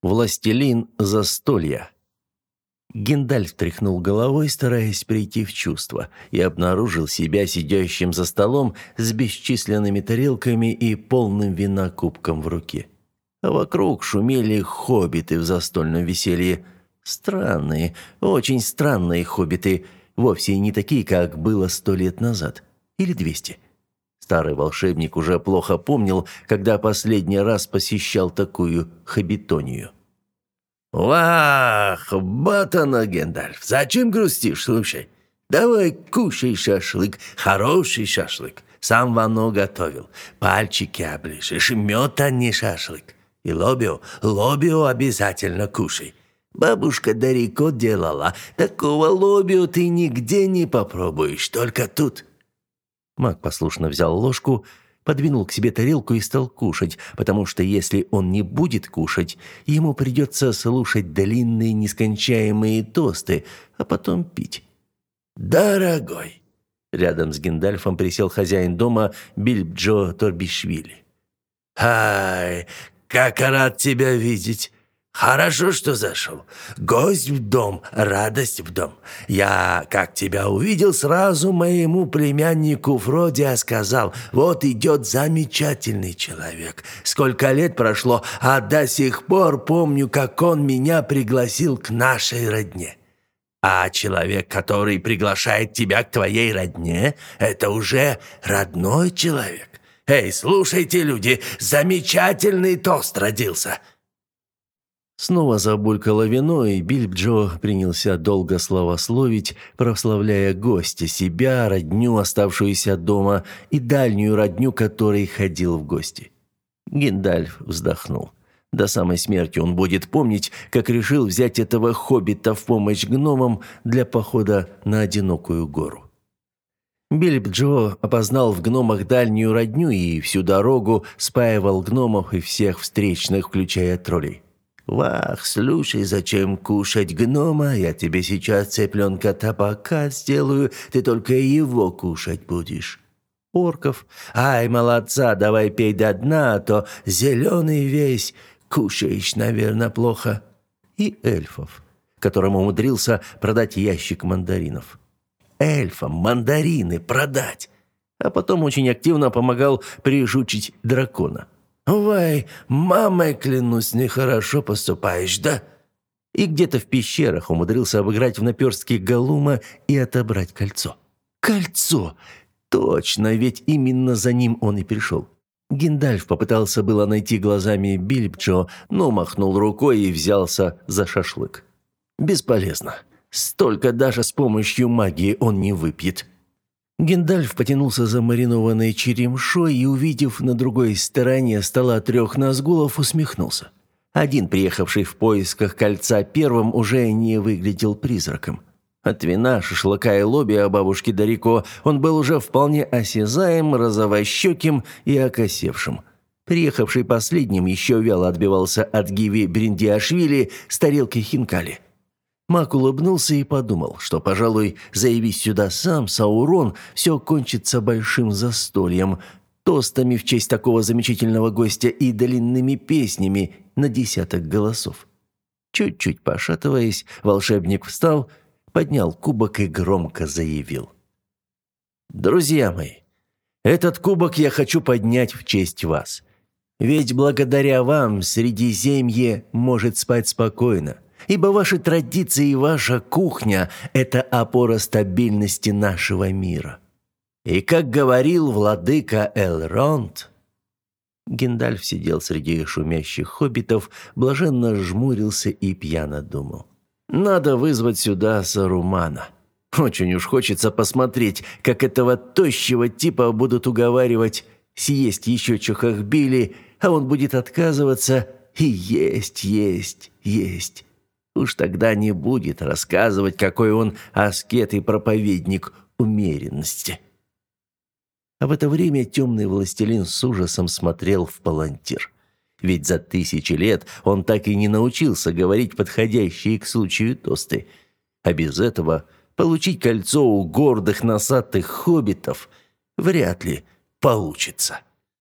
Властелин застолья. Гендальф тряхнул головой, стараясь прийти в чувство, и обнаружил себя сидящим за столом с бесчисленными тарелками и полным вина кубком в руке. А вокруг шумели хоббиты в застольном веселье. Странные, очень странные хоббиты, вовсе не такие, как было сто лет назад. Или двести. Старый волшебник уже плохо помнил, когда последний раз посещал такую хоббитонию. «Вах, батана, Гендальф, зачем грустишь, слушай? Давай кушай шашлык, хороший шашлык. Сам вано готовил. Пальчики оближешь, мед, а не шашлык. И лобио, лобио обязательно кушай. Бабушка Дарико делала. Такого лобио ты нигде не попробуешь, только тут. Маг послушно взял ложку, подвинул к себе тарелку и стал кушать, потому что если он не будет кушать, ему придется слушать длинные нескончаемые тосты, а потом пить. «Дорогой!» Рядом с Гендальфом присел хозяин дома Бильбджо Торбишвили. «Ай, как рад тебя видеть! «Хорошо, что зашел. Гость в дом, радость в дом. Я, как тебя увидел, сразу моему племяннику Фродия сказал, вот идет замечательный человек. Сколько лет прошло, а до сих пор помню, как он меня пригласил к нашей родне. А человек, который приглашает тебя к твоей родне, это уже родной человек. Эй, слушайте, люди, замечательный тост родился». Снова забулькало вино, и Бильбджо принялся долго славословить, прославляя гостя, себя, родню, оставшуюся дома, и дальнюю родню, которой ходил в гости. Гендальф вздохнул. До самой смерти он будет помнить, как решил взять этого хоббита в помощь гномам для похода на одинокую гору. Бильб Джо опознал в гномах дальнюю родню и всю дорогу спаивал гномов и всех встречных, включая троллей. «Вах, слушай, зачем кушать гнома? Я тебе сейчас цыпленка табака сделаю, ты только его кушать будешь». Орков. «Ай, молодца, давай пей до дна, а то зеленый весь. Кушаешь, наверное, плохо». И эльфов, которым умудрился продать ящик мандаринов. Эльфам мандарины продать. А потом очень активно помогал прижучить дракона. «Вай, мамой, клянусь, нехорошо поступаешь, да?» И где-то в пещерах умудрился обыграть в наперстке Галума и отобрать кольцо. «Кольцо! Точно, ведь именно за ним он и пришел». Гиндальф попытался было найти глазами Бильбчо, но махнул рукой и взялся за шашлык. «Бесполезно. Столько даже с помощью магии он не выпьет». Гендальф потянулся за маринованной черемшой и, увидев на другой стороне стола трех назгулов, усмехнулся. Один, приехавший в поисках кольца первым, уже не выглядел призраком. От вина, шашлыка и лоби о бабушке Дарико он был уже вполне осязаем, розовощеким и окосевшим. Приехавший последним еще вяло отбивался от Гиви Бриндиашвили с тарелки хинкали – Мак улыбнулся и подумал, что, пожалуй, заявись сюда сам, Саурон, все кончится большим застольем, тостами в честь такого замечательного гостя и длинными песнями на десяток голосов. Чуть-чуть пошатываясь, волшебник встал, поднял кубок и громко заявил. «Друзья мои, этот кубок я хочу поднять в честь вас. Ведь благодаря вам Средиземье может спать спокойно» ибо ваши традиции и ваша кухня – это опора стабильности нашего мира. И как говорил владыка Элронд, Гендальф сидел среди шумящих хоббитов, блаженно жмурился и пьяно думал. «Надо вызвать сюда Сарумана. Очень уж хочется посмотреть, как этого тощего типа будут уговаривать съесть еще чухахбили, а он будет отказываться и есть, есть, есть. Уж тогда не будет рассказывать, какой он аскет и проповедник умеренности. А в это время темный властелин с ужасом смотрел в палантир. Ведь за тысячи лет он так и не научился говорить подходящие к случаю тосты. А без этого получить кольцо у гордых носатых хоббитов вряд ли получится.